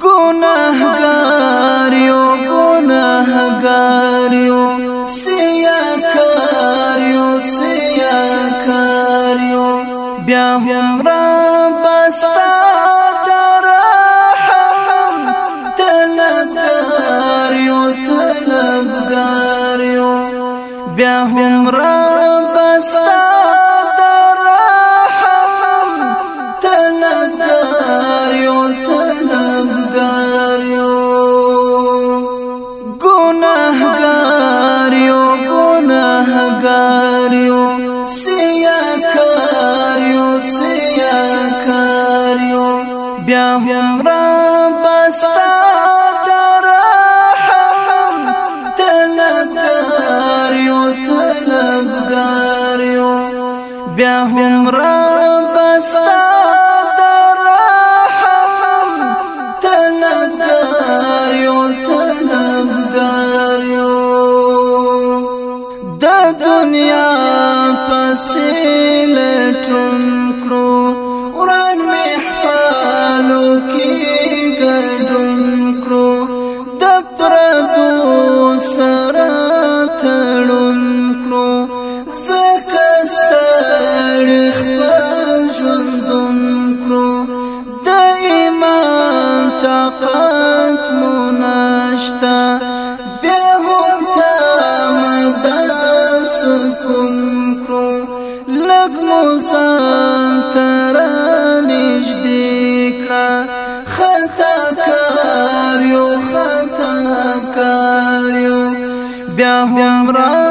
گناہگار امرأ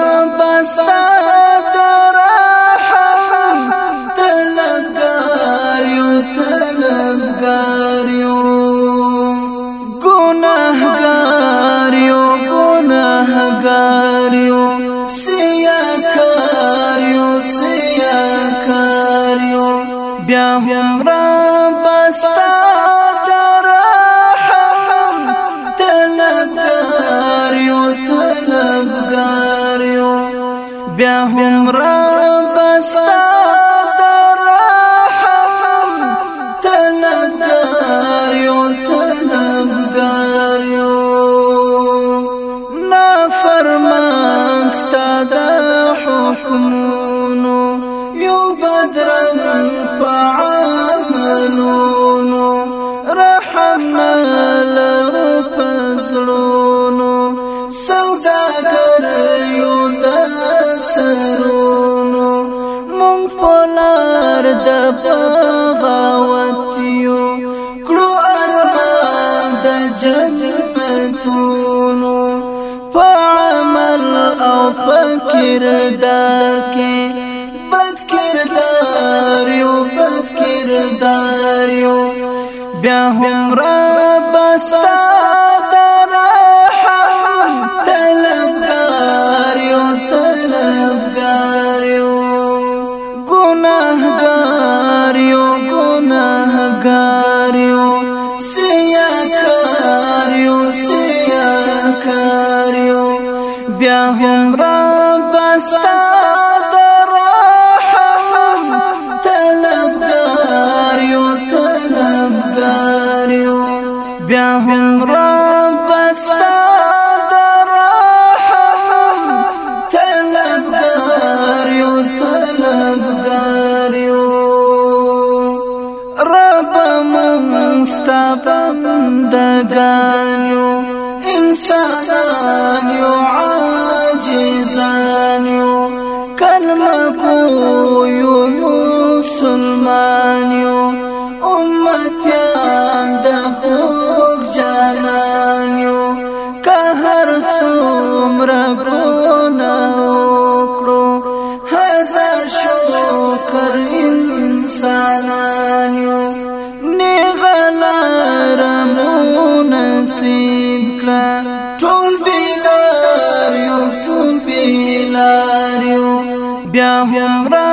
سمرا د بغاوت یو کړو ارمان د جنتونو په عمل او په کردار کې بد کردار یو بد کردار یو بیا هم را 飘飘荡荡。گمراه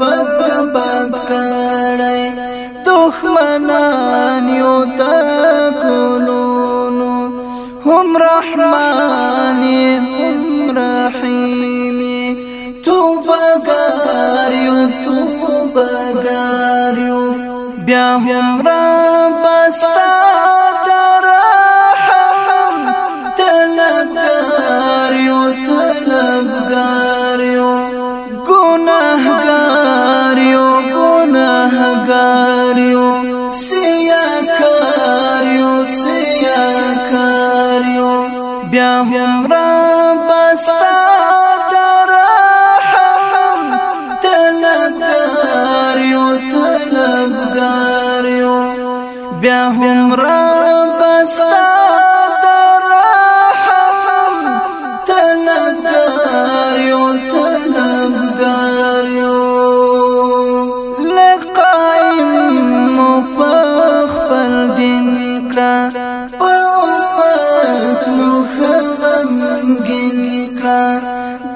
بند بند کړی دښمنان یو تکولونو هم رحمان بیا هم را بستا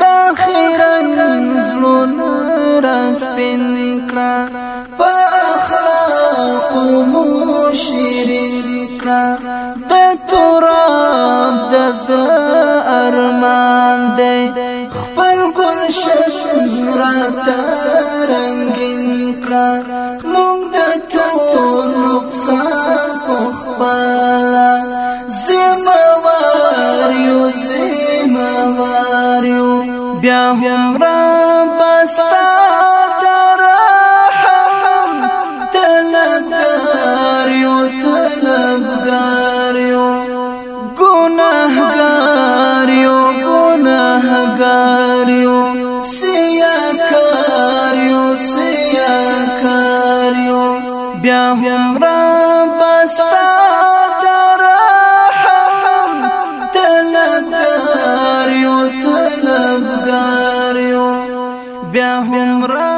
دا خیرن زلون را سپین بیا هم را Rara.